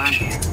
Bye.